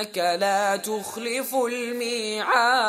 إنك لا تخلف الميعاد.